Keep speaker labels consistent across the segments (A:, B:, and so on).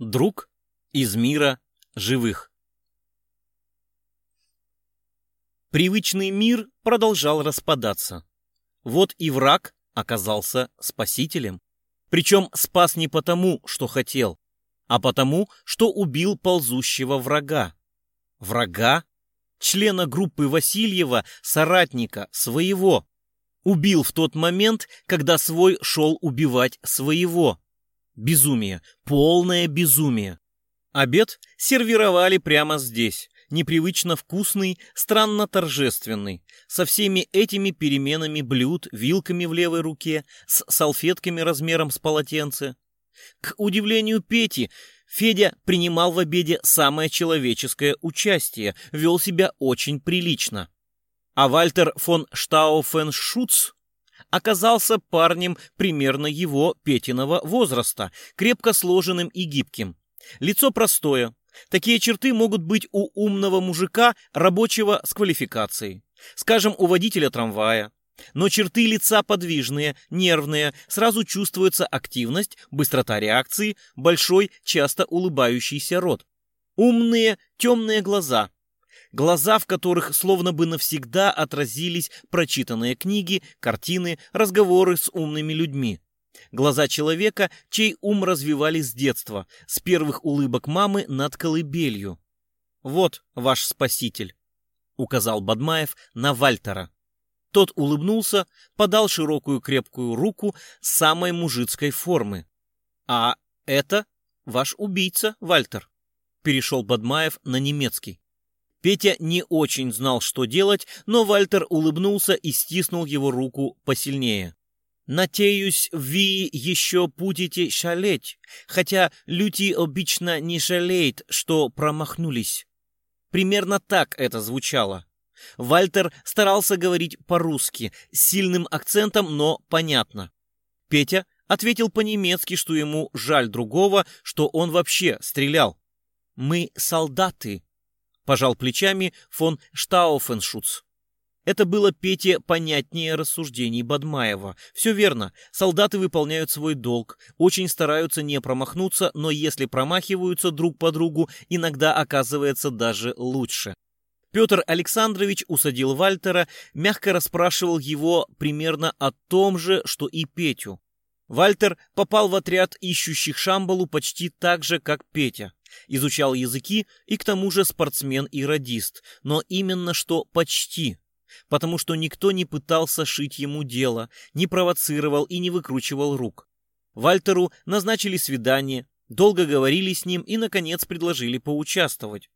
A: Друг из мира живых. Привычный мир продолжал распадаться. Вот и враг оказался спасителем. Причем спас не потому, что хотел, а потому, что убил ползущего врага. Врага? Члена группы Васильева, соратника, своего. Убил в тот момент, когда свой шел убивать своего. Безумие, полное безумие. Обед сервировали прямо здесь, непривычно вкусный, странно торжественный, со всеми этими переменами блюд, вилками в левой руке, с салфетками размером с полотенце. К удивлению Пети, Федя принимал в обеде самое человеческое участие, вел себя очень прилично. А Вальтер фон Штауфеншуц оказался парнем примерно его Петиного возраста, крепко сложенным и гибким. Лицо простое. Такие черты могут быть у умного мужика, рабочего с квалификацией. Скажем, у водителя трамвая. Но черты лица подвижные, нервные, сразу чувствуется активность, быстрота реакции, большой, часто улыбающийся рот. Умные, темные глаза, глаза в которых словно бы навсегда отразились прочитанные книги, картины, разговоры с умными людьми. Глаза человека, чей ум развивали с детства, с первых улыбок мамы над колыбелью. «Вот ваш спаситель», — указал Бадмаев на Вальтера. Тот улыбнулся, подал широкую крепкую руку самой мужицкой формы. «А это ваш убийца, Вальтер», — перешел Бадмаев на немецкий. Петя не очень знал, что делать, но Вальтер улыбнулся и стиснул его руку посильнее. «Надеюсь, вы еще будете шалеть, хотя люди обычно не жалеют, что промахнулись». Примерно так это звучало. Вальтер старался говорить по-русски, с сильным акцентом, но понятно. Петя ответил по-немецки, что ему жаль другого, что он вообще стрелял. «Мы солдаты», пожал плечами фон Штауфеншуц. Это было Пете понятнее рассуждений Бадмаева. Все верно, солдаты выполняют свой долг, очень стараются не промахнуться, но если промахиваются друг по другу, иногда оказывается даже лучше. Петр Александрович усадил Вальтера, мягко расспрашивал его примерно о том же, что и Петю. Вальтер попал в отряд ищущих Шамбалу почти так же, как Петя изучал языки и к тому же спортсмен и радист, но именно что почти, потому что никто не пытался шить ему дело, не провоцировал и не выкручивал рук. Вальтеру назначили свидание, долго говорили с ним и, наконец, предложили поучаствовать.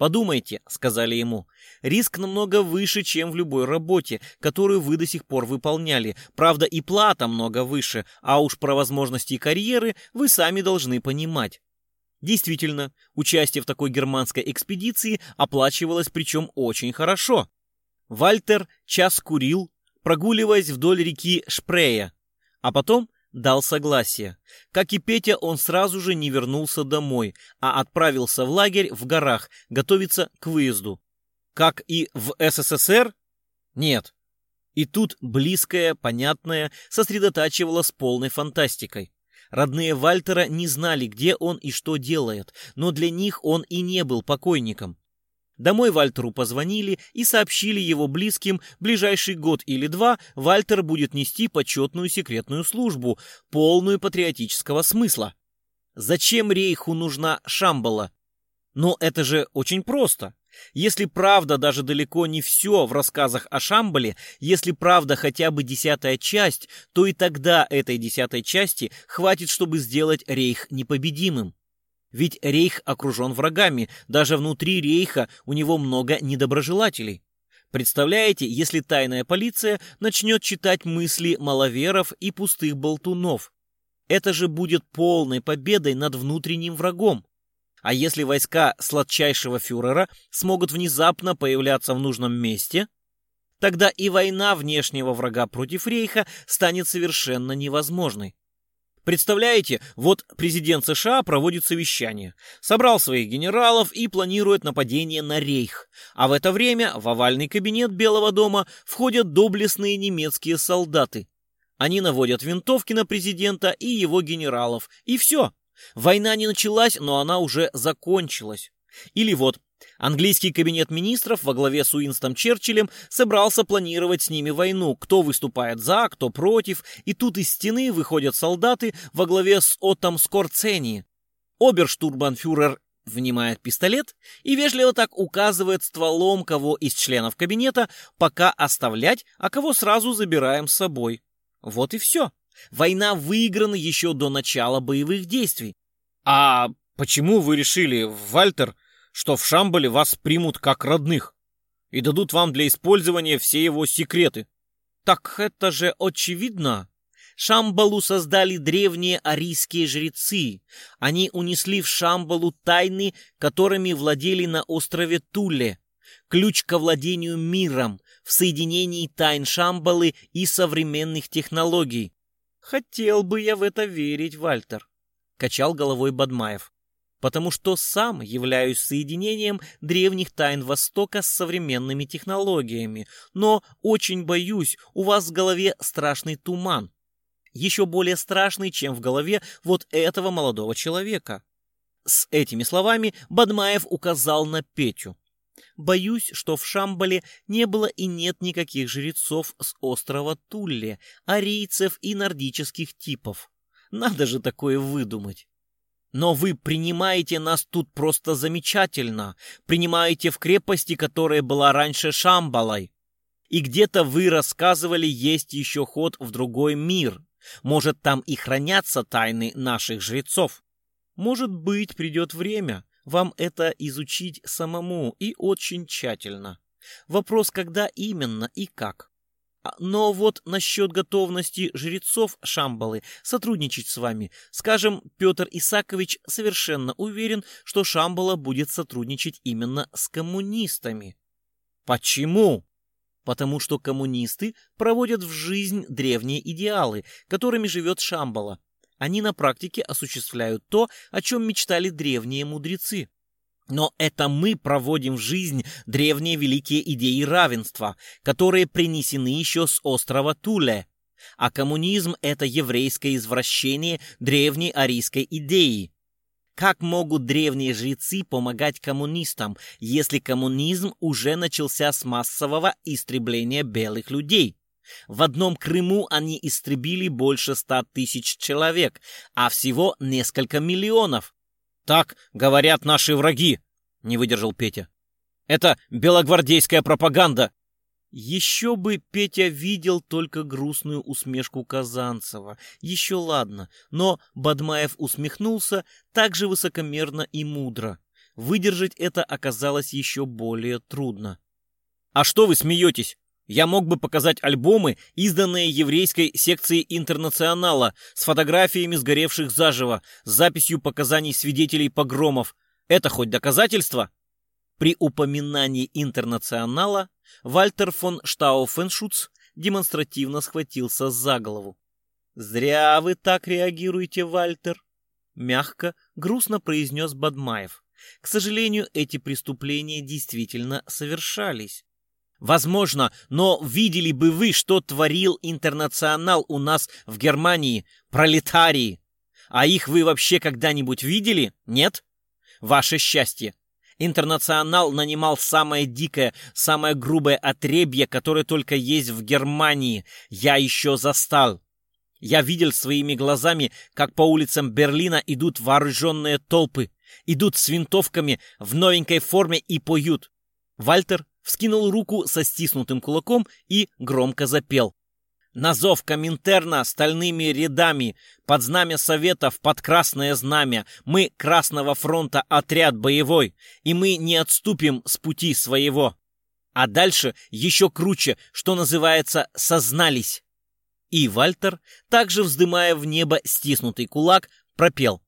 A: «Подумайте», — сказали ему, — «риск намного выше, чем в любой работе, которую вы до сих пор выполняли. Правда, и плата много выше, а уж про возможности карьеры вы сами должны понимать. Действительно, участие в такой германской экспедиции оплачивалось причем очень хорошо. Вальтер час курил, прогуливаясь вдоль реки Шпрея, а потом дал согласие. Как и Петя, он сразу же не вернулся домой, а отправился в лагерь в горах готовиться к выезду. Как и в СССР? Нет. И тут близкое, понятное сосредотачивало с полной фантастикой. Родные Вальтера не знали, где он и что делает, но для них он и не был покойником. Домой Вальтеру позвонили и сообщили его близким, ближайший год или два Вальтер будет нести почетную секретную службу, полную патриотического смысла. Зачем Рейху нужна Шамбала? Но это же очень просто. Если правда даже далеко не все в рассказах о Шамбале, если правда хотя бы десятая часть, то и тогда этой десятой части хватит, чтобы сделать Рейх непобедимым. Ведь Рейх окружен врагами, даже внутри Рейха у него много недоброжелателей. Представляете, если тайная полиция начнет читать мысли маловеров и пустых болтунов? Это же будет полной победой над внутренним врагом. А если войска сладчайшего фюрера смогут внезапно появляться в нужном месте, тогда и война внешнего врага против Рейха станет совершенно невозможной. Представляете, вот президент США проводит совещание, собрал своих генералов и планирует нападение на Рейх. А в это время в овальный кабинет Белого дома входят доблестные немецкие солдаты. Они наводят винтовки на президента и его генералов, и все. Война не началась, но она уже закончилась. Или вот, английский кабинет министров во главе с Уинстом Черчиллем собрался планировать с ними войну, кто выступает за, кто против, и тут из стены выходят солдаты во главе с Оттом Скорцени. Оберштурбанфюрер внимает пистолет и вежливо так указывает стволом кого из членов кабинета пока оставлять, а кого сразу забираем с собой. Вот и все. Война выиграна еще до начала боевых действий. А почему вы решили, Вальтер, что в Шамбале вас примут как родных и дадут вам для использования все его секреты? Так это же очевидно. Шамбалу создали древние арийские жрецы. Они унесли в Шамбалу тайны, которыми владели на острове Туле. Ключ к владению миром в соединении тайн Шамбалы и современных технологий. Хотел бы я в это верить, Вальтер, качал головой Бадмаев. Потому что сам являюсь соединением древних тайн Востока с современными технологиями, но очень боюсь, у вас в голове страшный туман еще более страшный, чем в голове вот этого молодого человека. С этими словами Бадмаев указал на Петю. Боюсь, что в Шамбале не было и нет никаких жрецов с острова Тулле, арийцев и нордических типов. Надо же такое выдумать. Но вы принимаете нас тут просто замечательно, принимаете в крепости, которая была раньше Шамбалой. И где-то вы рассказывали, есть еще ход в другой мир. Может, там и хранятся тайны наших жрецов. Может быть, придет время вам это изучить самому и очень тщательно. Вопрос, когда именно и как. А, но вот насчет готовности жрецов Шамбалы сотрудничать с вами, скажем, Петр Исакович совершенно уверен, что Шамбала будет сотрудничать именно с коммунистами. Почему? потому что коммунисты проводят в жизнь древние идеалы, которыми живет Шамбала. Они на практике осуществляют то, о чем мечтали древние мудрецы. Но это мы проводим в жизнь древние великие идеи равенства, которые принесены еще с острова Туле. А коммунизм – это еврейское извращение древней арийской идеи. Как могут древние жрецы помогать коммунистам, если коммунизм уже начался с массового истребления белых людей? В одном Крыму они истребили больше ста тысяч человек, а всего несколько миллионов. Так говорят наши враги, не выдержал Петя. Это белогвардейская пропаганда. Еще бы Петя видел только грустную усмешку Казанцева. Еще ладно, но Бадмаев усмехнулся так же высокомерно и мудро. Выдержать это оказалось еще более трудно. «А что вы смеетесь? Я мог бы показать альбомы, изданные еврейской секцией Интернационала, с фотографиями сгоревших заживо, с записью показаний свидетелей погромов. Это хоть доказательство?» При упоминании Интернационала Вальтер фон Штауфеншуц демонстративно схватился за голову. «Зря вы так реагируете, Вальтер», — мягко, грустно произнес Бадмаев. «К сожалению, эти преступления действительно совершались. Возможно, но видели бы вы, что творил интернационал у нас в Германии, пролетарии. А их вы вообще когда-нибудь видели? Нет? Ваше счастье. Интернационал нанимал самое дикое, самое грубое отребье, которое только есть в Германии. Я еще застал. Я видел своими глазами, как по улицам Берлина идут вооруженные толпы, идут с винтовками в новенькой форме и поют. Вальтер вскинул руку со стиснутым кулаком и громко запел. На зов Коминтерна стальными рядами, под знамя Советов, под красное знамя, мы Красного фронта отряд боевой, и мы не отступим с пути своего. А дальше еще круче, что называется, сознались. И Вальтер, также вздымая в небо стиснутый кулак, пропел.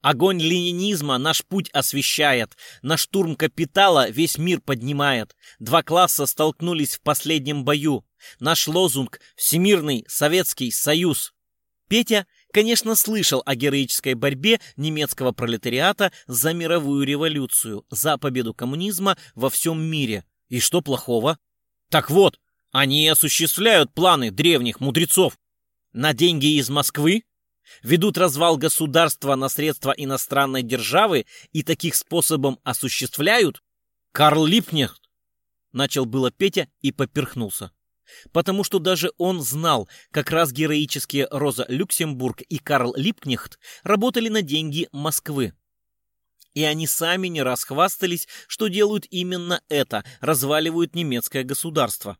A: Огонь ленинизма наш путь освещает, на штурм капитала весь мир поднимает. Два класса столкнулись в последнем бою. Наш лозунг — Всемирный Советский Союз. Петя, конечно, слышал о героической борьбе немецкого пролетариата за мировую революцию, за победу коммунизма во всем мире. И что плохого? Так вот, они осуществляют планы древних мудрецов. На деньги из Москвы ведут развал государства на средства иностранной державы и таких способом осуществляют? Карл Липнехт, начал было Петя и поперхнулся. Потому что даже он знал, как раз героические Роза Люксембург и Карл Липкнехт работали на деньги Москвы. И они сами не раз хвастались, что делают именно это, разваливают немецкое государство.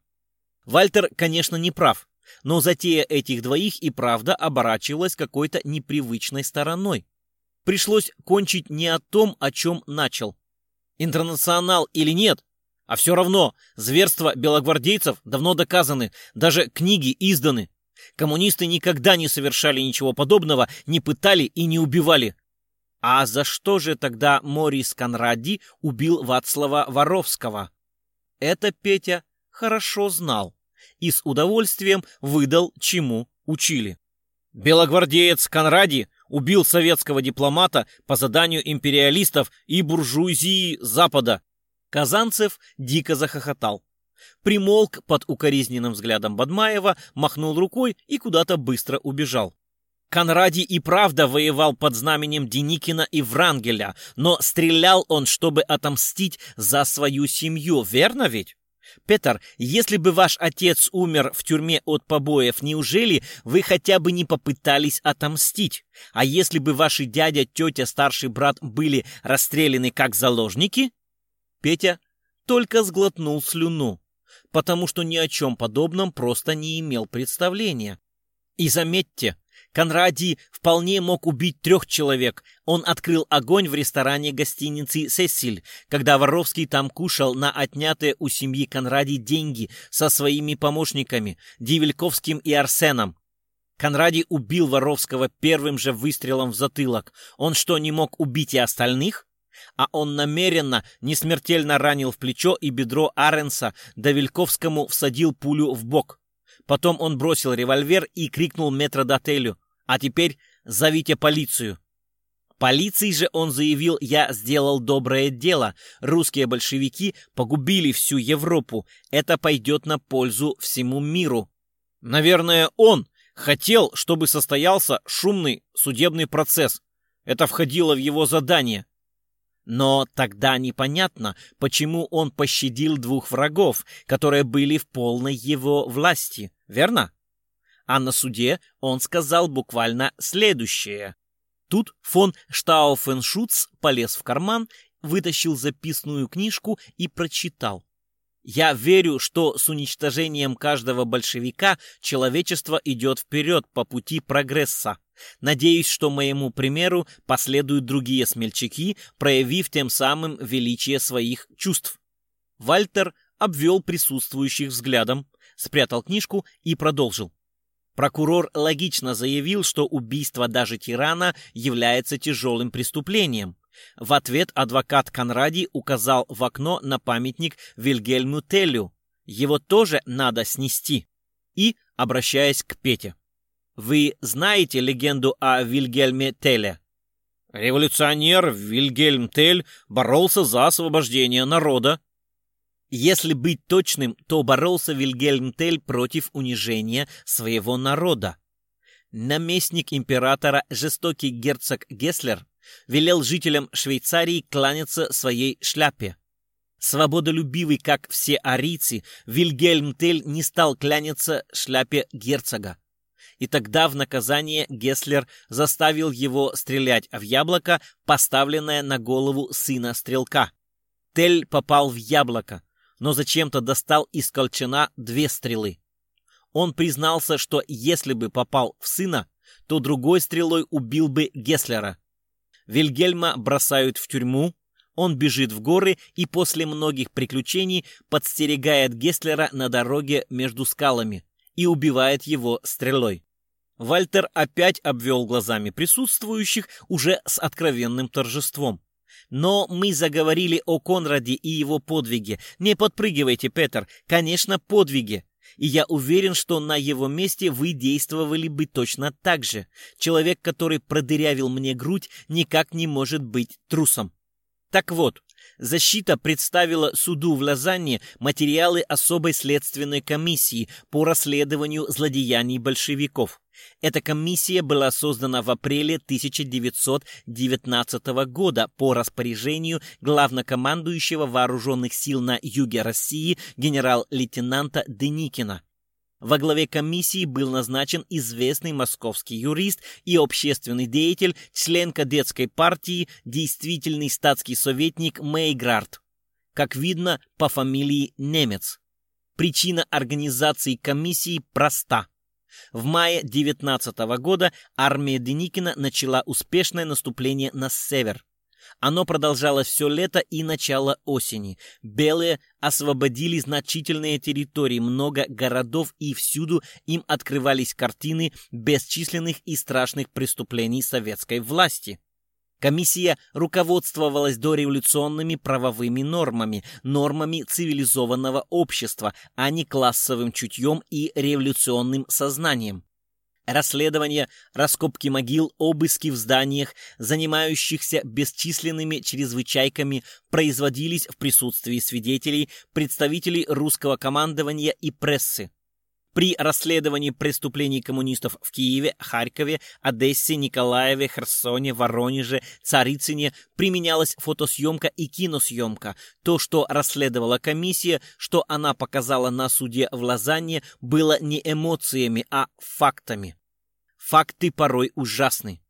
A: Вальтер, конечно, не прав, но затея этих двоих и правда оборачивалась какой-то непривычной стороной. Пришлось кончить не о том, о чем начал. Интернационал или нет, а все равно зверства белогвардейцев давно доказаны, даже книги изданы. Коммунисты никогда не совершали ничего подобного, не пытали и не убивали. А за что же тогда Морис Конради убил Вацлава Воровского? Это Петя хорошо знал и с удовольствием выдал, чему учили. Белогвардеец Конради убил советского дипломата по заданию империалистов и буржуазии Запада, Казанцев дико захохотал. Примолк под укоризненным взглядом Бадмаева, махнул рукой и куда-то быстро убежал. Конради и правда воевал под знаменем Деникина и Врангеля, но стрелял он, чтобы отомстить за свою семью, верно ведь? Петр, если бы ваш отец умер в тюрьме от побоев, неужели вы хотя бы не попытались отомстить? А если бы ваши дядя, тетя, старший брат были расстреляны как заложники? Петя только сглотнул слюну, потому что ни о чем подобном просто не имел представления. И заметьте, Конрадий вполне мог убить трех человек. Он открыл огонь в ресторане гостиницы «Сесиль», когда Воровский там кушал на отнятые у семьи Конради деньги со своими помощниками Дивельковским и Арсеном. Конради убил Воровского первым же выстрелом в затылок. Он что, не мог убить и остальных? а он намеренно не смертельно ранил в плечо и бедро Аренса, да Вильковскому всадил пулю в бок. Потом он бросил револьвер и крикнул метродотелю «А теперь зовите полицию!» Полиции же он заявил, я сделал доброе дело. Русские большевики погубили всю Европу. Это пойдет на пользу всему миру. Наверное, он хотел, чтобы состоялся шумный судебный процесс. Это входило в его задание. Но тогда непонятно, почему он пощадил двух врагов, которые были в полной его власти, верно? А на суде он сказал буквально следующее. Тут фон Штауфеншутц полез в карман, вытащил записную книжку и прочитал. Я верю, что с уничтожением каждого большевика человечество идет вперед по пути прогресса. Надеюсь, что моему примеру последуют другие смельчаки, проявив тем самым величие своих чувств. Вальтер обвел присутствующих взглядом, спрятал книжку и продолжил. Прокурор логично заявил, что убийство даже тирана является тяжелым преступлением. В ответ адвокат Конради указал в окно на памятник Вильгельму Теллю. Его тоже надо снести. И, обращаясь к Пете. Вы знаете легенду о Вильгельме Теле? Революционер Вильгельм Тель боролся за освобождение народа. Если быть точным, то боролся Вильгельм Тель против унижения своего народа. Наместник императора, жестокий герцог Гесслер, велел жителям Швейцарии кланяться своей шляпе. Свободолюбивый, как все арийцы, Вильгельм Тель не стал кляняться шляпе герцога и тогда в наказание Гесслер заставил его стрелять в яблоко, поставленное на голову сына стрелка. Тель попал в яблоко, но зачем-то достал из колчана две стрелы. Он признался, что если бы попал в сына, то другой стрелой убил бы Гесслера. Вильгельма бросают в тюрьму, он бежит в горы и после многих приключений подстерегает Гесслера на дороге между скалами и убивает его стрелой. Вальтер опять обвел глазами присутствующих уже с откровенным торжеством. Но мы заговорили о Конраде и его подвиге. Не подпрыгивайте, Петер. Конечно, подвиге. И я уверен, что на его месте вы действовали бы точно так же. Человек, который продырявил мне грудь, никак не может быть трусом. Так вот, Защита представила суду в Лозанне материалы особой следственной комиссии по расследованию злодеяний большевиков. Эта комиссия была создана в апреле 1919 года по распоряжению главнокомандующего вооруженных сил на юге России генерал-лейтенанта Деникина. Во главе комиссии был назначен известный московский юрист и общественный деятель, член кадетской партии, действительный статский советник Мейгрард. Как видно, по фамилии Немец. Причина организации комиссии проста. В мае 19 года армия Деникина начала успешное наступление на север. Оно продолжалось все лето и начало осени. Белые освободили значительные территории, много городов, и всюду им открывались картины бесчисленных и страшных преступлений советской власти. Комиссия руководствовалась дореволюционными правовыми нормами, нормами цивилизованного общества, а не классовым чутьем и революционным сознанием. Расследования, раскопки могил, обыски в зданиях, занимающихся бесчисленными чрезвычайками, производились в присутствии свидетелей, представителей русского командования и прессы. При расследовании преступлений коммунистов в Киеве, Харькове, Одессе, Николаеве, Херсоне, Воронеже, Царицыне применялась фотосъемка и киносъемка. То, что расследовала комиссия, что она показала на суде в Лозанне, было не эмоциями, а фактами. Факты порой ужасны.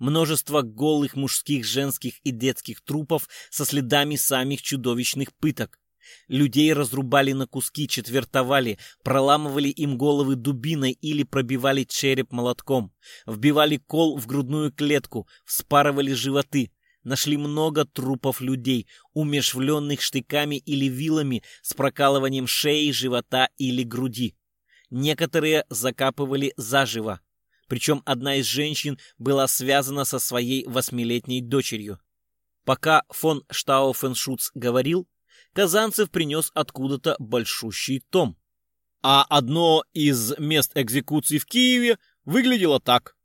A: Множество голых мужских, женских и детских трупов со следами самих чудовищных пыток. Людей разрубали на куски, четвертовали, проламывали им головы дубиной или пробивали череп молотком, вбивали кол в грудную клетку, вспарывали животы. Нашли много трупов людей, умершвленных штыками или вилами с прокалыванием шеи, живота или груди. Некоторые закапывали заживо. Причем одна из женщин была связана со своей восьмилетней дочерью. Пока фон Штауфеншуц говорил, Казанцев принес откуда-то большущий том. А одно из мест экзекуции в Киеве выглядело так.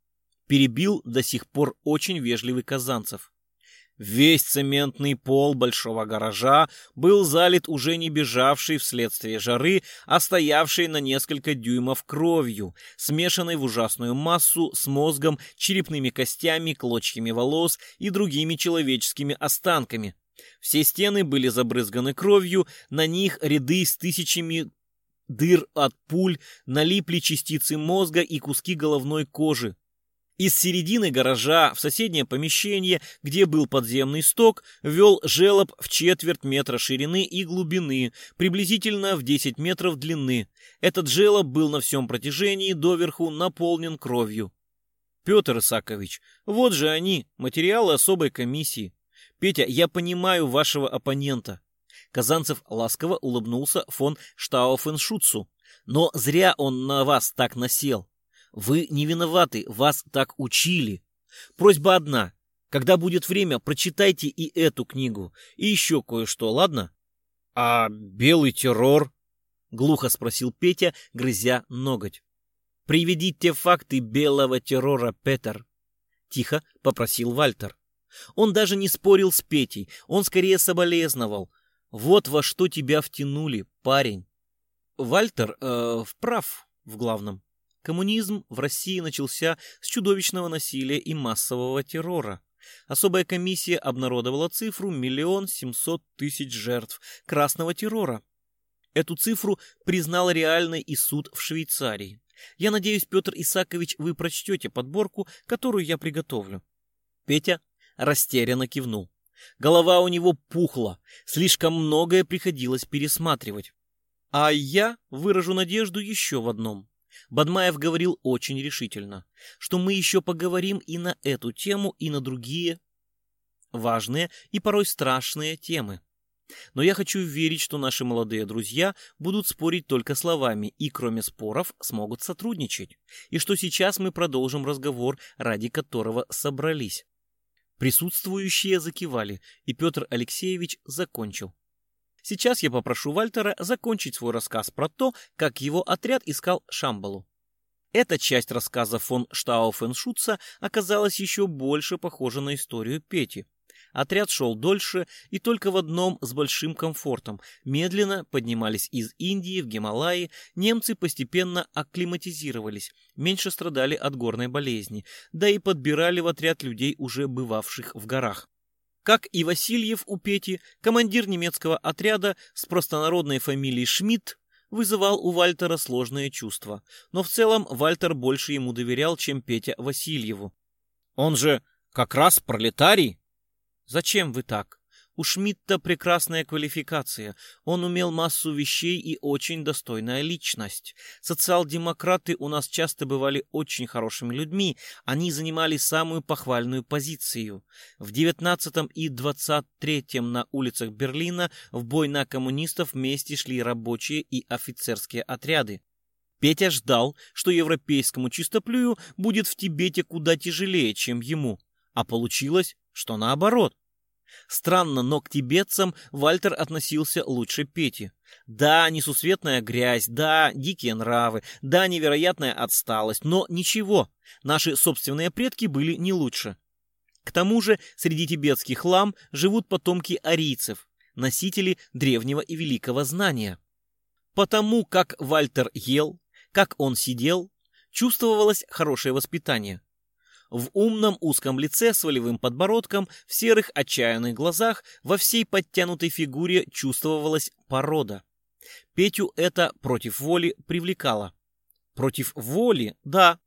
A: Перебил до сих пор очень вежливый Казанцев. Весь цементный пол большого гаража был залит уже не бежавшей вследствие жары, а стоявшей на несколько дюймов кровью, смешанной в ужасную массу с мозгом, черепными костями, клочьями волос и другими человеческими останками. Все стены были забрызганы кровью, на них ряды с тысячами дыр от пуль, налипли частицы мозга и куски головной кожи. Из середины гаража в соседнее помещение, где был подземный сток, вел желоб в четверть метра ширины и глубины, приблизительно в 10 метров длины. Этот желоб был на всем протяжении доверху наполнен кровью. Петр Исакович, вот же они, материалы особой комиссии. Петя, я понимаю вашего оппонента. Казанцев ласково улыбнулся фон Штауфеншутцу. Но зря он на вас так насел. Вы не виноваты, вас так учили. Просьба одна. Когда будет время, прочитайте и эту книгу. И еще кое-что, ладно? А белый террор? Глухо спросил Петя, грызя ноготь. Приведите факты белого террора, Петер. Тихо попросил Вальтер. Он даже не спорил с Петей, он скорее соболезновал. Вот во что тебя втянули, парень. Вальтер э, вправ в главном. Коммунизм в России начался с чудовищного насилия и массового террора. Особая комиссия обнародовала цифру миллион семьсот тысяч жертв красного террора. Эту цифру признал реальный и суд в Швейцарии. Я надеюсь, Петр Исакович, вы прочтете подборку, которую я приготовлю. Петя растерянно кивнул. Голова у него пухла, слишком многое приходилось пересматривать. А я выражу надежду еще в одном. Бадмаев говорил очень решительно, что мы еще поговорим и на эту тему, и на другие важные и порой страшные темы. Но я хочу верить, что наши молодые друзья будут спорить только словами и, кроме споров, смогут сотрудничать. И что сейчас мы продолжим разговор, ради которого собрались. Присутствующие закивали, и Петр Алексеевич закончил. Сейчас я попрошу Вальтера закончить свой рассказ про то, как его отряд искал Шамбалу. Эта часть рассказа фон Штауфеншутца оказалась еще больше похожа на историю Пети. Отряд шел дольше и только в одном с большим комфортом. Медленно поднимались из Индии в Гималаи, немцы постепенно акклиматизировались, меньше страдали от горной болезни, да и подбирали в отряд людей, уже бывавших в горах. Как и Васильев у Пети, командир немецкого отряда с простонародной фамилией Шмидт вызывал у Вальтера сложные чувства. Но в целом Вальтер больше ему доверял, чем Петя Васильеву.
B: «Он же как раз пролетарий!»
A: «Зачем вы так? У Шмидта прекрасная квалификация. Он умел массу вещей и очень достойная личность. Социал-демократы у нас часто бывали очень хорошими людьми. Они занимали самую похвальную позицию. В 19 и 23 на улицах Берлина в бой на коммунистов вместе шли рабочие и офицерские отряды. Петя ждал, что европейскому чистоплюю будет в Тибете куда тяжелее, чем ему. А получилось, что наоборот. Странно, но к тибетцам Вальтер относился лучше Пети. Да, несусветная грязь, да, дикие нравы, да, невероятная отсталость, но ничего, наши собственные предки были не лучше. К тому же среди тибетских лам живут потомки арийцев, носители древнего и великого знания. Потому как Вальтер ел, как он сидел, чувствовалось хорошее воспитание. В умном узком лице с волевым подбородком, в серых отчаянных глазах, во всей подтянутой фигуре чувствовалась порода. Петю это против воли привлекало. Против воли, да.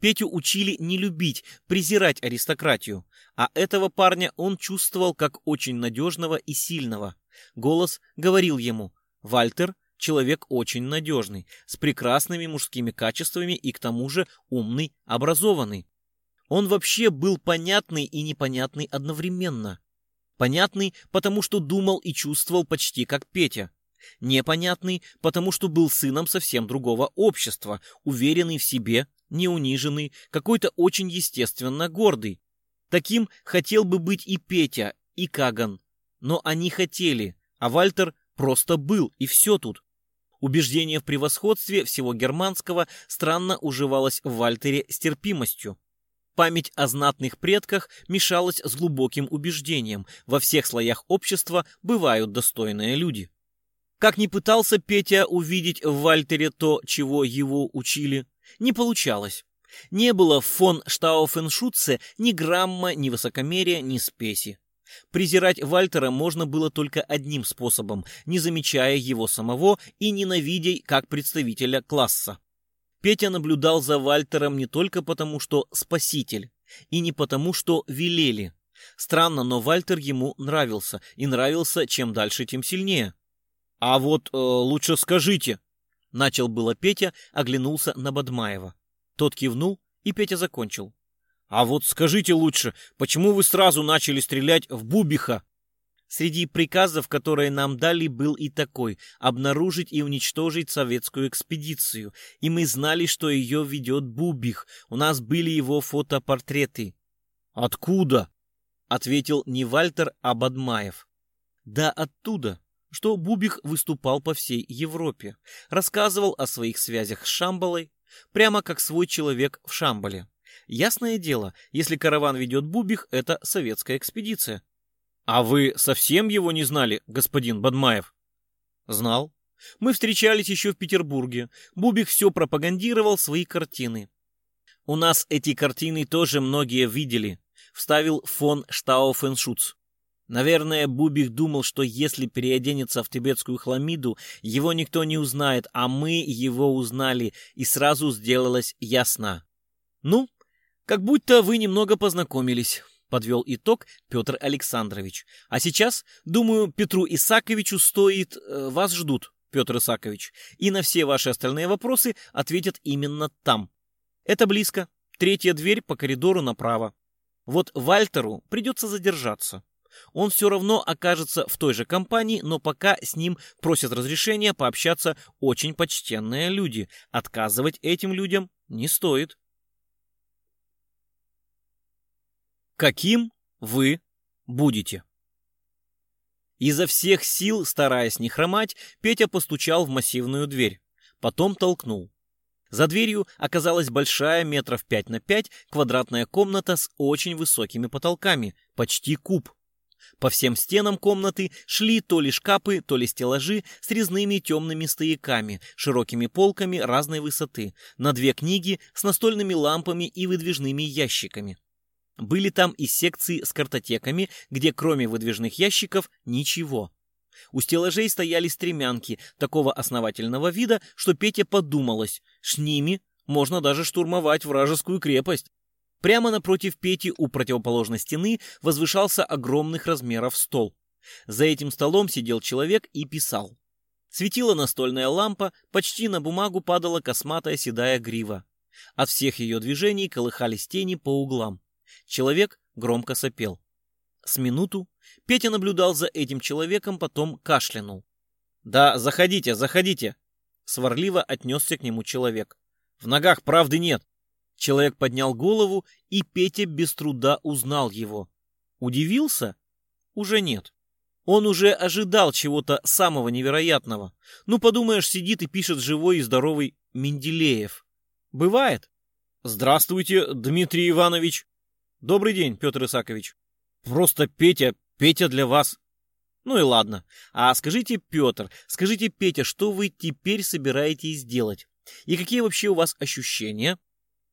A: Петю учили не любить, презирать аристократию, а этого парня он чувствовал как очень надежного и сильного. Голос говорил ему «Вальтер – человек очень надежный, с прекрасными мужскими качествами и к тому же умный, образованный. Он вообще был понятный и непонятный одновременно. Понятный, потому что думал и чувствовал почти как Петя. Непонятный, потому что был сыном совсем другого общества, уверенный в себе, неуниженный, какой-то очень естественно гордый. Таким хотел бы быть и Петя, и Каган. Но они хотели, а Вальтер просто был, и все тут. Убеждение в превосходстве всего германского странно уживалось в Вальтере с терпимостью. Память о знатных предках мешалась с глубоким убеждением. Во всех слоях общества бывают достойные люди. Как ни пытался Петя увидеть в Вальтере то, чего его учили, не получалось. Не было в фон Штауфеншутце ни грамма, ни высокомерия, ни спеси. Презирать Вальтера можно было только одним способом, не замечая его самого и ненавидя как представителя класса. Петя наблюдал за Вальтером не только потому, что спаситель, и не потому, что велели. Странно, но Вальтер ему нравился, и нравился чем дальше, тем сильнее. «А вот э, лучше скажите», — начал было Петя, оглянулся на Бадмаева. Тот кивнул, и Петя закончил. «А вот скажите лучше, почему вы сразу начали стрелять в Бубиха?» Среди приказов, которые нам дали, был и такой – обнаружить и уничтожить советскую экспедицию. И мы знали, что ее ведет Бубих. У нас были его фотопортреты. «Откуда?» – ответил не Вальтер, а Бадмаев. «Да оттуда, что Бубих выступал по всей Европе, рассказывал о своих связях с Шамбалой, прямо как свой человек в Шамбале. Ясное дело, если караван ведет Бубих, это советская экспедиция. «А вы совсем его не знали, господин Бадмаев?» «Знал. Мы встречались еще в Петербурге. Бубик все пропагандировал свои картины. У нас эти картины тоже многие видели», — вставил фон Штауфеншуц. Наверное, Бубик думал, что если переоденется в тибетскую хламиду, его никто не узнает, а мы его узнали, и сразу сделалось ясно. Ну, как будто вы немного познакомились подвел итог Петр Александрович. А сейчас, думаю, Петру Исаковичу стоит... Э, вас ждут, Петр Исакович. И на все ваши остальные вопросы ответят именно там. Это близко. Третья дверь по коридору направо. Вот Вальтеру придется задержаться. Он все равно окажется в той же компании, но пока с ним просят разрешения пообщаться очень почтенные люди. Отказывать этим людям не стоит. Каким вы будете. Изо всех сил, стараясь не хромать, Петя постучал в массивную дверь. Потом толкнул. За дверью оказалась большая метров пять на пять квадратная комната с очень высокими потолками, почти куб. По всем стенам комнаты шли то ли шкапы, то ли стеллажи с резными темными стояками, широкими полками разной высоты, на две книги с настольными лампами и выдвижными ящиками. Были там и секции с картотеками, где кроме выдвижных ящиков ничего. У стеллажей стояли стремянки такого основательного вида, что Петя подумалось, с ними можно даже штурмовать вражескую крепость. Прямо напротив Пети у противоположной стены возвышался огромных размеров стол. За этим столом сидел человек и писал. Светила настольная лампа, почти на бумагу падала косматая седая грива. От всех ее движений колыхались тени по углам. Человек громко сопел. С минуту Петя наблюдал за этим человеком, потом кашлянул. «Да, заходите, заходите!» Сварливо отнесся к нему человек. «В ногах правды нет. Человек поднял голову, и Петя без труда узнал его. Удивился? Уже нет. Он уже ожидал чего-то самого невероятного. Ну, подумаешь, сидит и пишет живой и здоровый Менделеев. Бывает? Здравствуйте, Дмитрий Иванович. Добрый день, Петр Исакович. Просто Петя, Петя для вас. Ну и ладно. А скажите, Петр, скажите, Петя, что вы теперь собираетесь делать? И какие вообще у вас ощущения?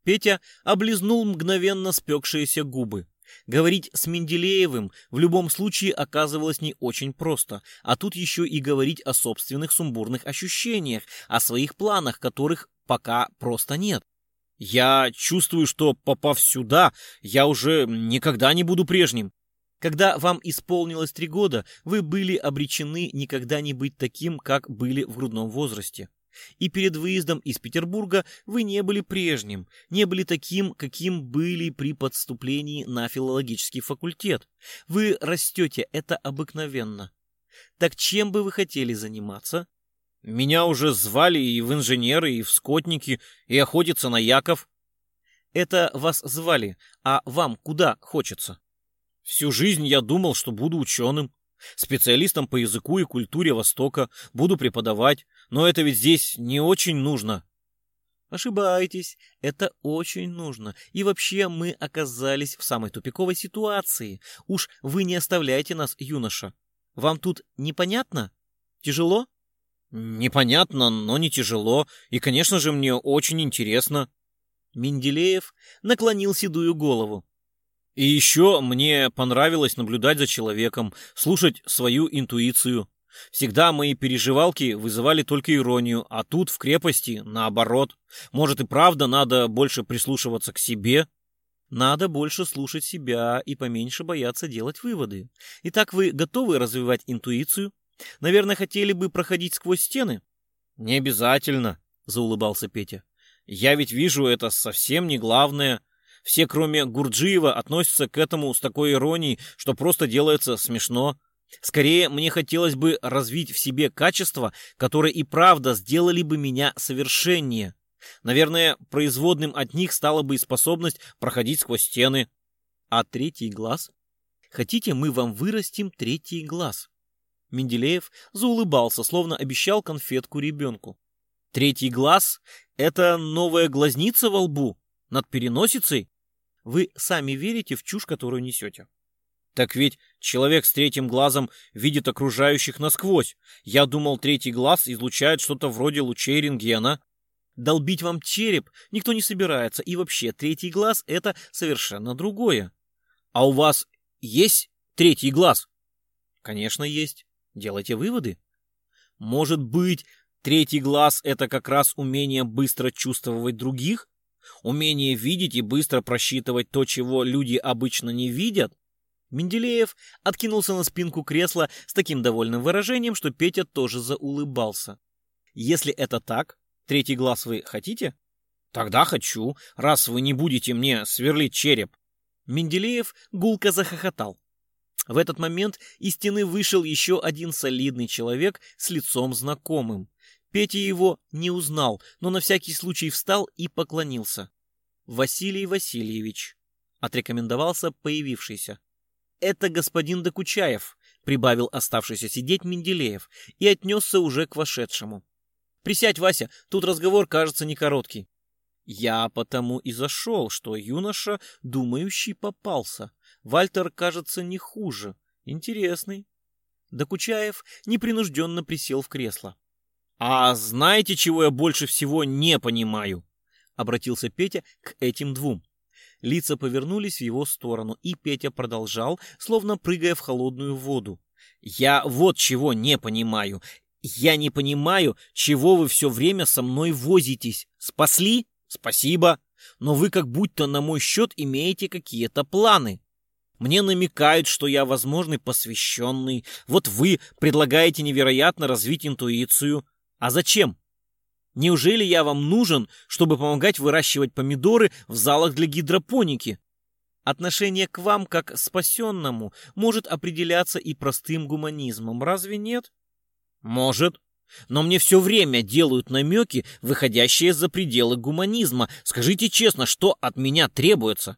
A: Петя облизнул мгновенно спекшиеся губы. Говорить с Менделеевым в любом случае оказывалось не очень просто, а тут еще и говорить о собственных сумбурных ощущениях, о своих планах, которых пока просто нет. Я чувствую, что, попав сюда, я уже никогда не буду прежним. Когда вам исполнилось три года, вы были обречены никогда не быть таким, как были в грудном возрасте. И перед выездом из Петербурга вы не были прежним, не были таким, каким были при подступлении на филологический факультет. Вы растете, это обыкновенно. Так чем бы вы хотели заниматься? Меня уже звали и в инженеры, и в скотники, и охотиться на Яков. Это вас звали, а вам куда хочется? Всю жизнь я думал, что буду ученым. Специалистом по языку и культуре Востока буду преподавать, но это ведь здесь не очень нужно. Ошибаетесь, это очень нужно. И вообще мы оказались в самой тупиковой ситуации. Уж вы не оставляете нас, юноша. Вам тут непонятно? Тяжело? Непонятно, но не тяжело. И, конечно же, мне очень интересно. Менделеев наклонил седую голову. И еще мне понравилось наблюдать за человеком, слушать свою интуицию. Всегда мои переживалки вызывали только иронию, а тут в крепости наоборот. Может и правда надо больше прислушиваться к себе? Надо больше слушать себя и поменьше бояться делать выводы. Итак, вы готовы развивать интуицию? Наверное, хотели бы проходить сквозь стены? Не обязательно, заулыбался Петя. Я ведь вижу, это совсем не главное. Все, кроме Гурджиева, относятся к этому с такой иронией, что просто делается смешно. Скорее, мне хотелось бы развить в себе качества, которые и правда сделали бы меня совершеннее. Наверное, производным от них стала бы и способность проходить сквозь стены. А третий глаз? Хотите, мы вам вырастим третий глаз? Менделеев заулыбался, словно обещал конфетку ребенку. Третий глаз — это новая глазница во лбу? Над переносицей? Вы сами верите в чушь, которую несете. Так ведь человек с третьим глазом видит окружающих насквозь. Я думал, третий глаз излучает что-то вроде лучей рентгена. Долбить вам череп никто не собирается. И вообще, третий глаз — это совершенно другое. А у вас есть третий глаз? Конечно, есть. Делайте выводы. Может быть, третий глаз — это как раз умение быстро чувствовать других? Умение видеть и быстро просчитывать то, чего люди обычно не видят? Менделеев откинулся на спинку кресла с таким довольным выражением, что Петя тоже заулыбался. Если это так, третий глаз вы хотите? Тогда хочу, раз вы не будете мне сверлить череп. Менделеев гулко захохотал. В этот момент из стены вышел еще один солидный человек с лицом знакомым. Петя его не узнал, но на всякий случай встал и поклонился. «Василий Васильевич», — отрекомендовался появившийся. «Это господин Докучаев», — прибавил оставшийся сидеть Менделеев и отнесся уже к вошедшему. «Присядь, Вася, тут разговор, кажется, не короткий». Я потому и зашел, что юноша, думающий, попался. Вальтер, кажется, не хуже. Интересный. Докучаев непринужденно присел в кресло. «А знаете, чего я больше всего не понимаю?» Обратился Петя к этим двум. Лица повернулись в его сторону, и Петя продолжал, словно прыгая в холодную воду. «Я вот чего не понимаю. Я не понимаю, чего вы все время со мной возитесь. Спасли? Спасибо. Но вы как будто на мой счет имеете какие-то планы. Мне намекают, что я возможный посвященный. Вот вы предлагаете невероятно развить интуицию. А зачем? Неужели я вам нужен, чтобы помогать выращивать помидоры в залах для гидропоники? Отношение к вам как спасенному может определяться и простым гуманизмом, разве нет? Может. Но мне все время делают намеки, выходящие за пределы гуманизма. Скажите честно, что от меня требуется?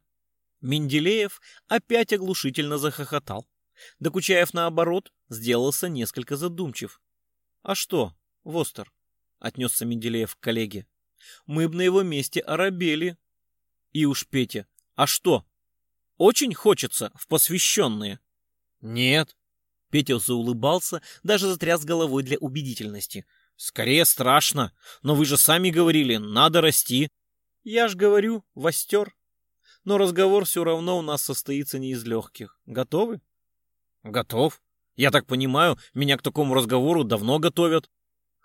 A: Менделеев опять оглушительно захохотал. Докучаев, наоборот, сделался несколько задумчив. А что, Востер? — отнесся Менделеев к коллеге. «Мы б на его месте оробели». «И уж, Петя, а что? Очень хочется в посвященные?» «Нет». Петя заулыбался, даже затряс головой для убедительности. «Скорее страшно, но вы же сами говорили, надо расти». «Я ж говорю, востер. Но разговор все равно у нас состоится не из легких. Готовы?» «Готов. Я так понимаю, меня к такому разговору давно готовят».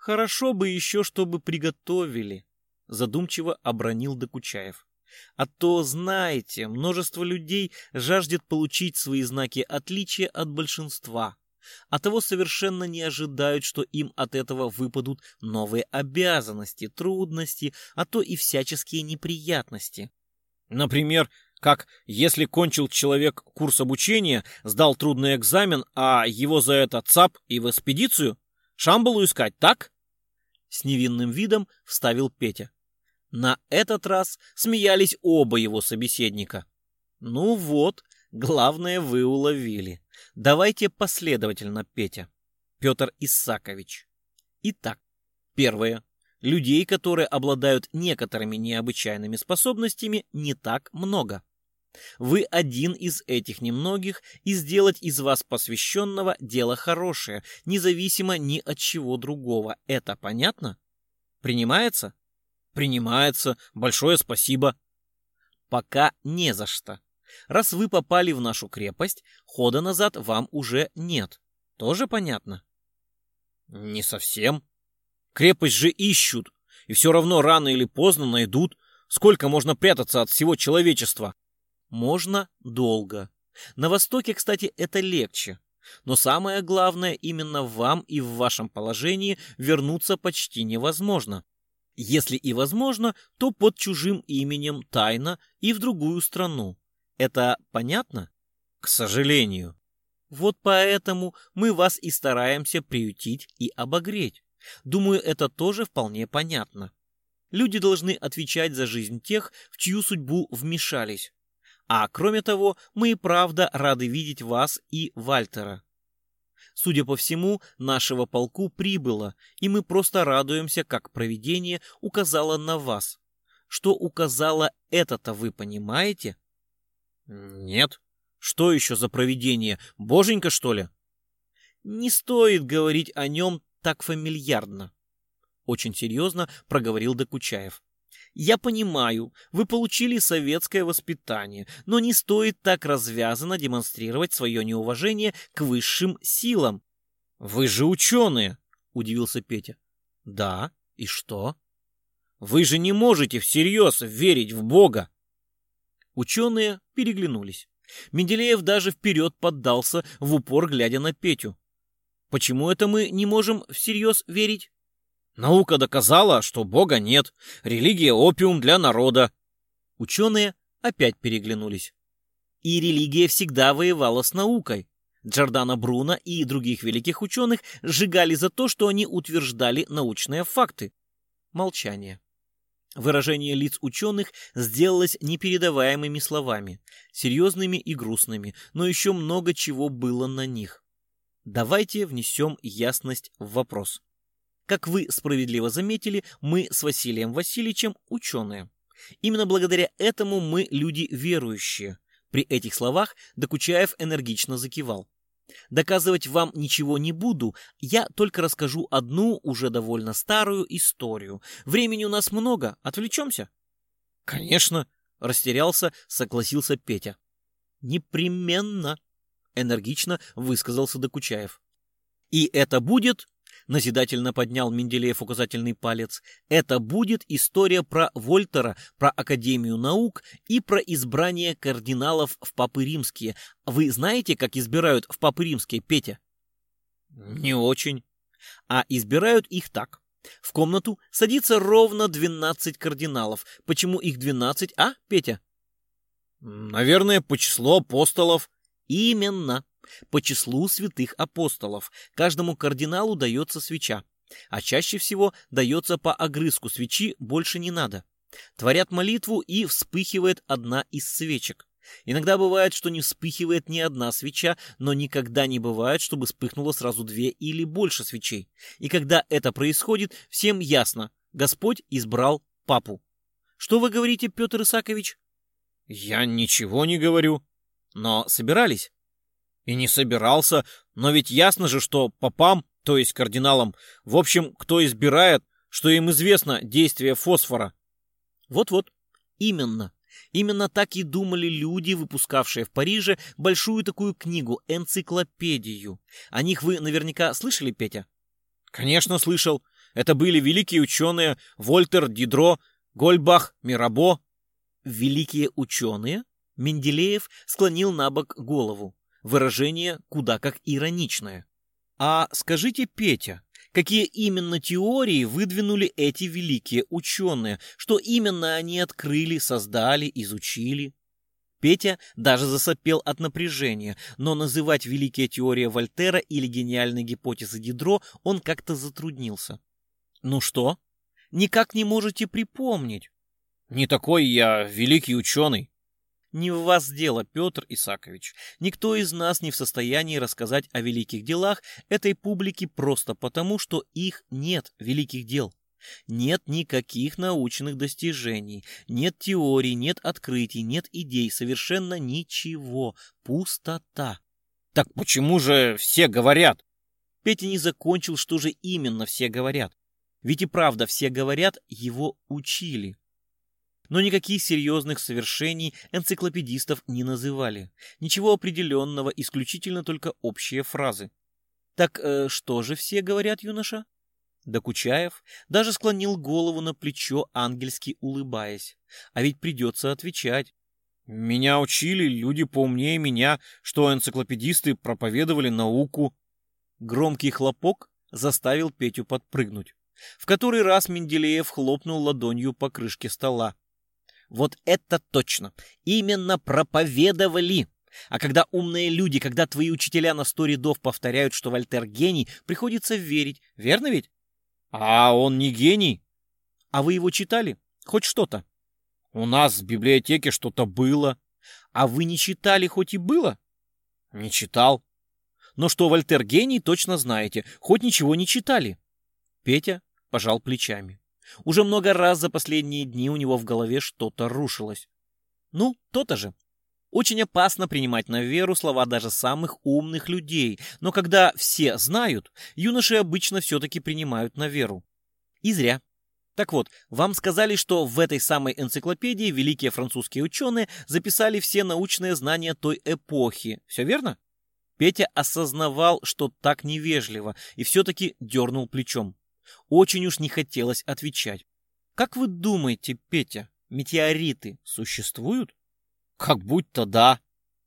A: Хорошо бы еще, чтобы приготовили, задумчиво обронил Докучаев. А то, знаете, множество людей жаждет получить свои знаки отличия от большинства, а того совершенно не ожидают, что им от этого выпадут новые обязанности, трудности, а то и всяческие неприятности. Например, как если кончил человек курс обучения, сдал трудный экзамен, а его за это ЦАП и в экспедицию? Шамбалу искать, так? С невинным видом вставил Петя. На этот раз смеялись оба его собеседника. Ну вот, главное вы уловили. Давайте последовательно, Петя. Петр Исакович. Итак, первое. Людей, которые обладают некоторыми необычайными способностями, не так много. Вы один из этих немногих, и сделать из вас посвященного дело хорошее, независимо ни от чего другого. Это понятно? Принимается? Принимается. Большое спасибо. Пока не за что. Раз вы попали в нашу крепость, хода назад вам уже нет. Тоже понятно? Не совсем. Крепость же ищут, и все равно рано или поздно найдут. Сколько можно прятаться от всего человечества? можно долго. На Востоке, кстати, это легче. Но самое главное, именно вам и в вашем положении вернуться почти невозможно. Если и возможно, то под чужим именем тайно и в другую страну. Это понятно? К сожалению. Вот поэтому мы вас и стараемся приютить и обогреть. Думаю, это тоже вполне понятно. Люди должны отвечать за жизнь тех, в чью судьбу вмешались. А кроме того, мы и правда рады видеть вас и Вальтера. Судя по всему, нашего полку прибыло, и мы просто радуемся, как провидение указало на вас. Что указало это-то вы понимаете? Нет. Что еще за провидение? Боженька, что ли? Не стоит говорить о нем так фамильярно. Очень серьезно проговорил Докучаев. Я понимаю, вы получили советское воспитание, но не стоит так развязанно демонстрировать свое неуважение к высшим силам. Вы же ученые, удивился Петя. Да, и что? Вы же не можете всерьез верить в Бога. Ученые переглянулись. Менделеев даже вперед поддался, в упор глядя на Петю. Почему это мы не можем всерьез верить? Наука доказала, что Бога нет. Религия — опиум для народа. Ученые опять переглянулись. И религия всегда воевала с наукой. Джордана Бруно и других великих ученых сжигали за то, что они утверждали научные факты. Молчание. Выражение лиц ученых сделалось непередаваемыми словами, серьезными и грустными, но еще много чего было на них. Давайте внесем ясность в вопрос. Как вы справедливо заметили, мы с Василием Васильевичем ученые. Именно благодаря этому мы люди верующие. При этих словах Докучаев энергично закивал. Доказывать вам ничего не буду, я только расскажу одну уже довольно старую историю. Времени у нас много, отвлечемся?
B: Конечно, растерялся, согласился Петя.
A: Непременно, энергично высказался Докучаев. И это будет назидательно поднял Менделеев указательный палец. Это будет история про Вольтера, про Академию наук и про избрание кардиналов в Папы Римские. Вы знаете, как избирают в Папы Римские, Петя?
B: Не очень.
A: А избирают их так. В комнату садится ровно 12 кардиналов. Почему их 12, а, Петя?
B: Наверное, по числу апостолов.
A: Именно. По числу святых апостолов каждому кардиналу дается свеча, а чаще всего дается по огрызку свечи, больше не надо. Творят молитву и вспыхивает одна из свечек. Иногда бывает, что не вспыхивает ни одна свеча, но никогда не бывает, чтобы вспыхнуло сразу две или больше свечей. И когда это происходит, всем ясно, Господь избрал папу. Что вы говорите, Петр Исакович?
B: Я ничего не говорю.
A: Но собирались?
B: И не собирался, но ведь ясно же, что попам, то есть кардиналам, в общем, кто избирает, что им известно действие фосфора.
A: Вот-вот, именно. Именно так и думали люди, выпускавшие в Париже большую такую книгу, энциклопедию. О них вы наверняка слышали, Петя?
B: Конечно, слышал. Это были великие ученые Вольтер, Дидро, Гольбах, Мирабо.
A: Великие ученые? Менделеев склонил на бок голову. Выражение куда как ироничное. А скажите, Петя, какие именно теории выдвинули эти великие ученые? Что именно они открыли, создали, изучили? Петя даже засопел от напряжения, но называть великие теории Вольтера или гениальные гипотезы Дидро он как-то затруднился. Ну что? Никак не можете припомнить?
B: Не такой я великий ученый.
A: Не в вас дело, Петр Исакович. Никто из нас не в состоянии рассказать о великих делах этой публике просто потому, что их нет, великих дел. Нет никаких научных достижений, нет теорий, нет открытий, нет идей, совершенно ничего. Пустота.
B: Так почему же все говорят?
A: Петя не закончил, что же именно все говорят. Ведь и правда все говорят, его учили. Но никаких серьезных совершений энциклопедистов не называли. Ничего определенного, исключительно только общие фразы. Так э, что же все говорят, юноша? Докучаев даже склонил голову на плечо, ангельски улыбаясь. А ведь придется отвечать.
B: Меня учили люди поумнее меня, что энциклопедисты проповедовали науку.
A: Громкий хлопок заставил Петю подпрыгнуть. В который раз Менделеев хлопнул ладонью по крышке стола. Вот это точно. Именно проповедовали. А когда умные люди, когда твои учителя на сто рядов повторяют, что Вольтер гений, приходится верить. Верно ведь?
B: А он не гений.
A: А вы его читали? Хоть что-то?
B: У нас в библиотеке что-то было.
A: А вы не читали, хоть и было?
B: Не читал.
A: Но что Вольтер гений, точно знаете. Хоть ничего не читали. Петя пожал плечами. Уже много раз за последние дни у него в голове что-то рушилось. Ну, то-то же. Очень опасно принимать на веру слова даже самых умных людей, но когда все знают, юноши обычно все-таки принимают на веру. И зря. Так вот, вам сказали, что в этой самой энциклопедии великие французские ученые записали все научные знания той эпохи. Все верно? Петя осознавал, что так невежливо, и все-таки дернул плечом. Очень уж не хотелось отвечать. Как вы думаете, Петя, метеориты существуют?
B: Как будто да,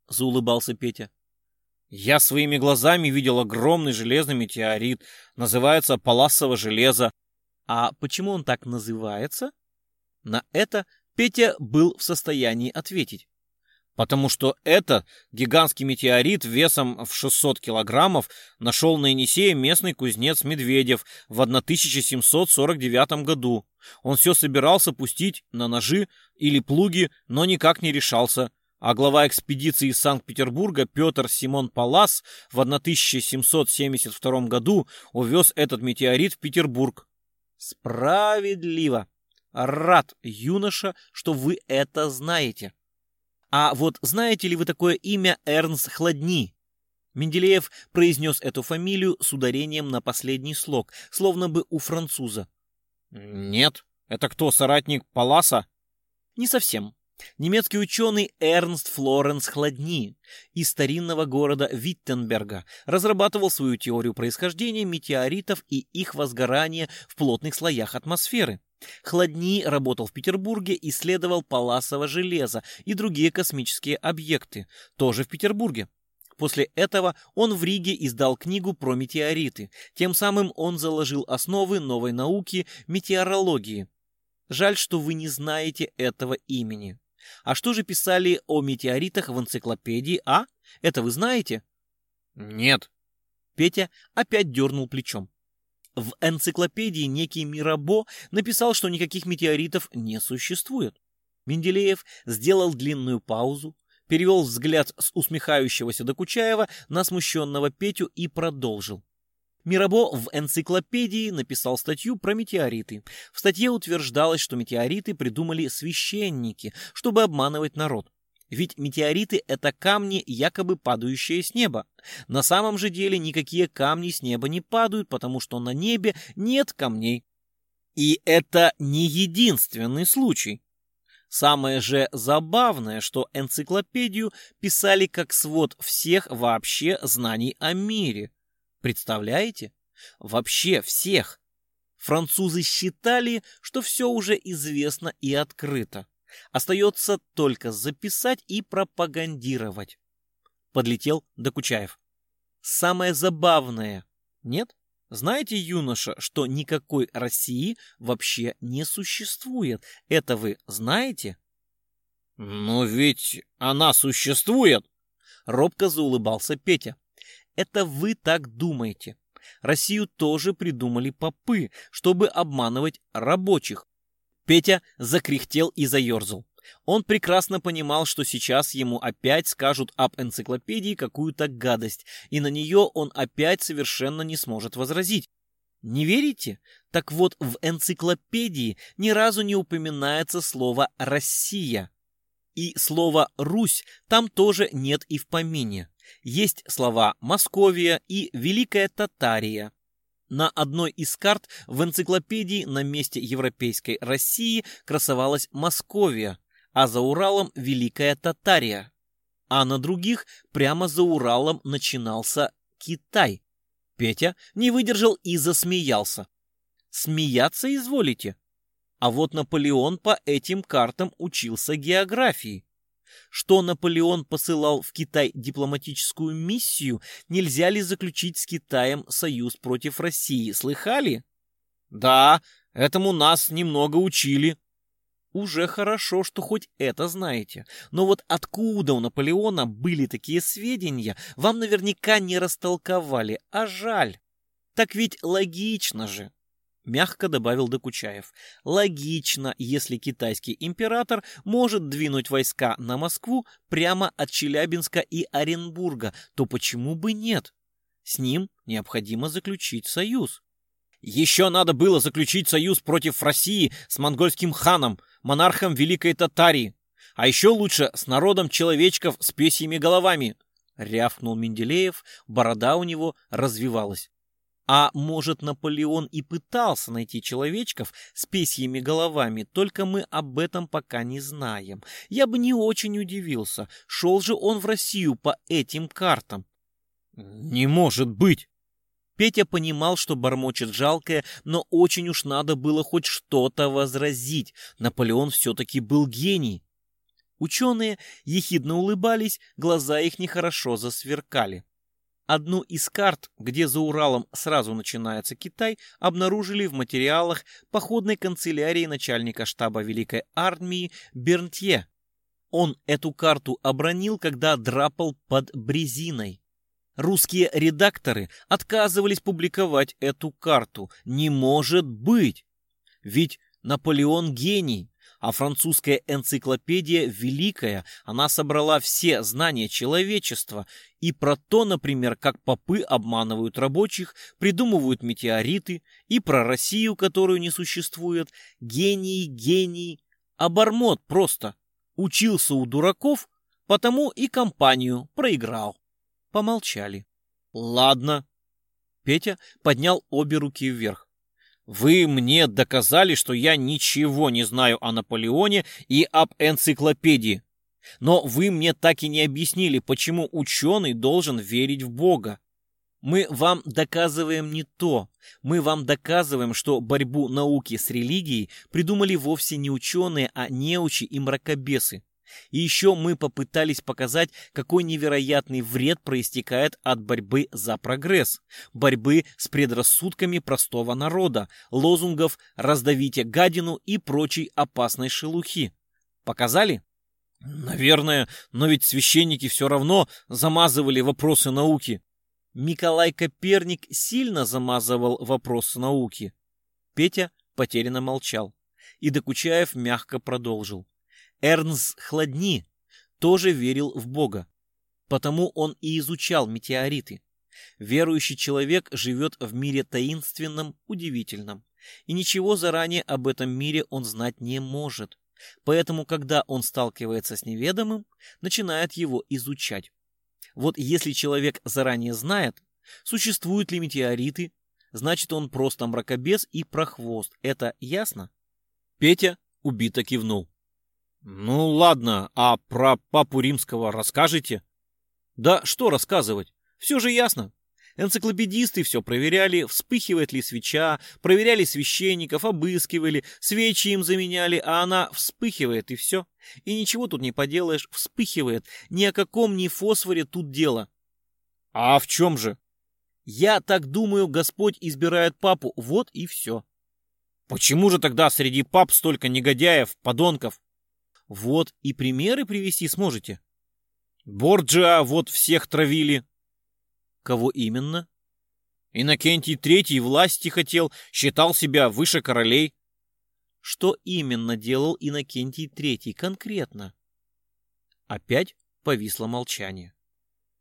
A: заулыбался Петя.
B: Я своими глазами видел огромный железный метеорит, называется Паласово железо.
A: А почему он так называется? На это Петя был в состоянии ответить
B: потому что это гигантский метеорит весом в 600 килограммов нашел на Енисее местный кузнец Медведев в 1749 году. Он все собирался пустить на ножи или плуги, но никак не решался. А глава экспедиции из Санкт-Петербурга Петр Симон Палас в 1772 году увез этот метеорит в Петербург.
A: Справедливо. Рад, юноша, что вы это знаете. А вот знаете ли вы такое имя Эрнст Хладни? Менделеев произнес эту фамилию с ударением на последний слог, словно бы у француза.
B: «Нет, это кто, соратник Паласа?»
A: «Не совсем. Немецкий ученый Эрнст Флоренс Хладни из старинного города Виттенберга разрабатывал свою теорию происхождения метеоритов и их возгорания в плотных слоях атмосферы. Хладни работал в Петербурге, исследовал паласово железо и другие космические объекты, тоже в Петербурге. После этого он в Риге издал книгу про метеориты. Тем самым он заложил основы новой науки метеорологии. Жаль, что вы не знаете этого имени. А что же писали о метеоритах в энциклопедии, а? Это вы знаете?
B: Нет.
A: Петя опять дернул плечом. В энциклопедии некий Мирабо написал, что никаких метеоритов не существует. Менделеев сделал длинную паузу, перевел взгляд с усмехающегося Докучаева на смущенного Петю и продолжил. Мирабо в энциклопедии написал статью про метеориты. В статье утверждалось, что метеориты придумали священники, чтобы обманывать народ. Ведь метеориты — это камни, якобы падающие с неба. На самом же деле никакие камни с неба не падают, потому что на небе нет камней. И это не единственный случай. Самое же забавное, что энциклопедию писали как свод всех вообще знаний о мире. Представляете? Вообще всех. Французы считали, что все уже известно и открыто. Остается только записать и пропагандировать. Подлетел Докучаев. Самое забавное, нет? Знаете, юноша, что никакой России вообще не существует? Это вы знаете?
B: Но ведь она существует.
A: Робко заулыбался Петя. Это вы так думаете. Россию тоже придумали попы, чтобы обманывать рабочих. Петя закряхтел и заерзал. Он прекрасно понимал, что сейчас ему опять скажут об энциклопедии какую-то гадость, и на нее он опять совершенно не сможет возразить. Не верите? Так вот, в энциклопедии ни разу не упоминается слово «Россия». И слово «Русь» там тоже нет и в помине. Есть слова «Московия» и «Великая Татария». На одной из карт в энциклопедии на месте европейской России красовалась Московия, а за Уралом Великая Татария. А на других прямо за Уралом начинался Китай. Петя не выдержал и засмеялся. Смеяться изволите? А вот Наполеон по этим картам учился географии. Что Наполеон посылал в Китай дипломатическую миссию, нельзя ли заключить с Китаем союз против России, слыхали?
B: Да, этому нас немного учили.
A: Уже хорошо, что хоть это знаете. Но вот откуда у Наполеона были такие сведения, вам наверняка не растолковали, а жаль. Так ведь логично же мягко добавил Докучаев. Логично, если китайский император может двинуть войска на Москву прямо от Челябинска и Оренбурга, то почему бы нет? С ним необходимо заключить союз.
B: Еще надо было заключить союз против России с монгольским ханом, монархом Великой Татарии. А еще лучше с народом человечков с песьями головами. Рявкнул Менделеев, борода у него развивалась.
A: А может, Наполеон и пытался найти человечков с песьями головами, только мы об этом пока не знаем. Я бы не очень удивился, шел же он в Россию по этим картам.
B: Не может быть!
A: Петя понимал, что бормочет жалкое, но очень уж надо было хоть что-то возразить. Наполеон все-таки был гений. Ученые ехидно улыбались, глаза их нехорошо засверкали. Одну из карт, где за Уралом сразу начинается Китай, обнаружили в материалах походной канцелярии начальника штаба Великой Армии Бернтье. Он эту карту обронил, когда драпал под брезиной. Русские редакторы отказывались публиковать эту карту. Не может быть! Ведь Наполеон гений, а французская энциклопедия великая, она собрала все знания человечества и про то, например, как попы обманывают рабочих, придумывают метеориты, и про Россию, которую не существует. Гений, гений, обормот просто. Учился у дураков, потому и компанию проиграл. Помолчали.
B: Ладно. Петя поднял обе руки вверх. Вы мне доказали, что я ничего не знаю о Наполеоне и об энциклопедии. Но вы мне так и не объяснили, почему ученый должен верить в Бога. Мы вам доказываем не то. Мы вам доказываем, что борьбу науки с религией придумали вовсе не ученые, а неучи и мракобесы. И еще мы попытались показать, какой невероятный вред проистекает от борьбы за прогресс, борьбы с предрассудками простого народа, лозунгов «раздавите гадину» и прочей опасной шелухи. Показали? Наверное, но ведь священники все равно замазывали вопросы науки. Николай Коперник сильно замазывал вопросы науки. Петя потерянно молчал, и Докучаев мягко продолжил. Эрнс Хладни тоже верил в Бога, потому он и изучал метеориты. Верующий человек живет в мире таинственном, удивительном, и ничего заранее об этом мире он знать не может. Поэтому, когда он сталкивается с неведомым, начинает его изучать. Вот если человек заранее знает, существуют ли метеориты, значит он просто мракобес и прохвост. Это ясно? Петя убито кивнул. Ну ладно, а про папу римского расскажете? Да что рассказывать? Все же ясно. Энциклопедисты все проверяли, вспыхивает ли свеча, проверяли священников, обыскивали, свечи им заменяли, а она вспыхивает и все. И ничего тут не поделаешь, вспыхивает. Ни о каком ни фосфоре тут дело. А в чем же? Я так думаю, Господь избирает папу, вот и все. Почему же тогда среди пап столько негодяев, подонков? Вот и примеры привести сможете. Борджиа вот всех травили, Кого именно? Иннокентий Третий власти хотел, считал себя выше королей. Что именно делал Иннокентий Третий конкретно? Опять повисло молчание.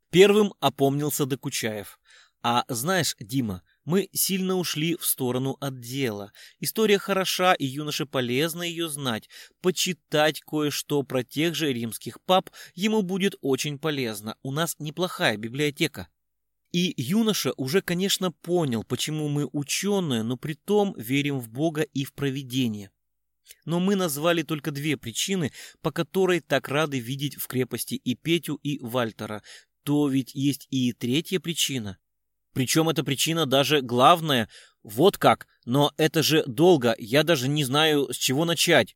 B: Первым опомнился Докучаев. А знаешь, Дима, мы сильно ушли в сторону от дела. История хороша, и юноше полезно ее знать. Почитать кое-что про тех же римских пап ему будет очень полезно. У нас неплохая библиотека. И юноша уже, конечно, понял, почему мы ученые, но при том верим в Бога и в провидение. Но мы назвали только две причины, по которой так рады видеть в крепости и Петю, и Вальтера. То ведь есть и третья причина. Причем эта причина даже главная. Вот как, но это же долго, я даже не знаю, с чего начать.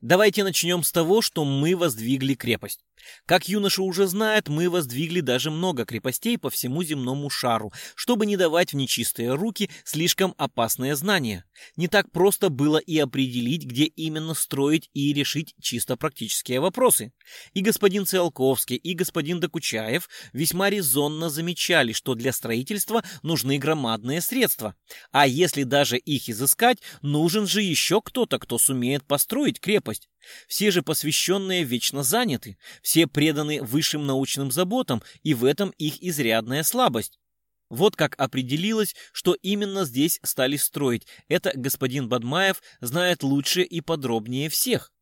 B: Давайте начнем с того, что мы воздвигли крепость. Как юноша уже знает, мы воздвигли даже много крепостей по всему земному шару, чтобы не давать в нечистые руки слишком опасные знания. Не так просто было и определить, где именно строить и решить чисто практические вопросы. И господин Циолковский, и господин Докучаев весьма резонно замечали, что для строительства нужны громадные средства. А если даже их изыскать, нужен же еще кто-то, кто сумеет построить крепость. Все же посвященные вечно заняты, все преданы высшим научным заботам, и в этом их изрядная слабость. Вот как определилось, что именно здесь стали строить. Это господин Бадмаев знает лучше и подробнее всех.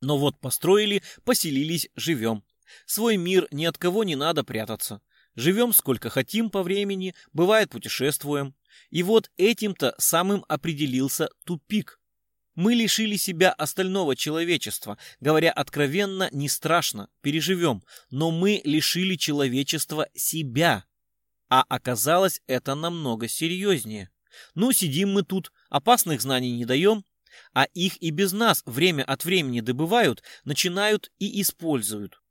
B: Но вот построили, поселились, живем. Свой мир ни от кого не надо прятаться. Живем сколько хотим по времени, бывает путешествуем. И вот этим-то самым определился тупик. Мы лишили себя остального человечества. Говоря откровенно, не страшно, переживем. Но мы лишили человечества себя. А оказалось это намного серьезнее. Ну, сидим мы тут, опасных знаний не даем, а их и без нас время от времени добывают, начинают и используют.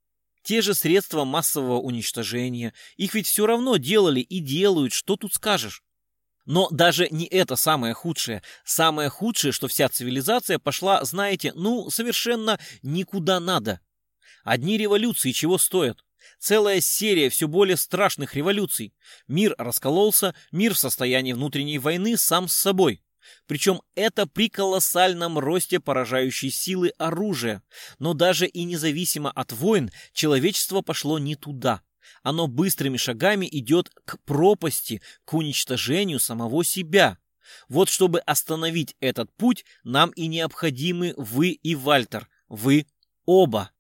B: Те же средства массового уничтожения, их ведь все равно делали и делают, что тут скажешь. Но даже не это самое худшее. Самое худшее, что вся цивилизация пошла, знаете, ну, совершенно никуда надо. Одни революции чего стоят? Целая серия все более страшных революций. Мир раскололся, мир в состоянии внутренней войны сам с собой. Причем это при колоссальном росте поражающей силы оружия. Но даже и независимо от войн, человечество пошло не туда. Оно быстрыми шагами идет к пропасти, к уничтожению самого себя. Вот чтобы остановить этот путь, нам и необходимы вы и Вальтер, вы оба.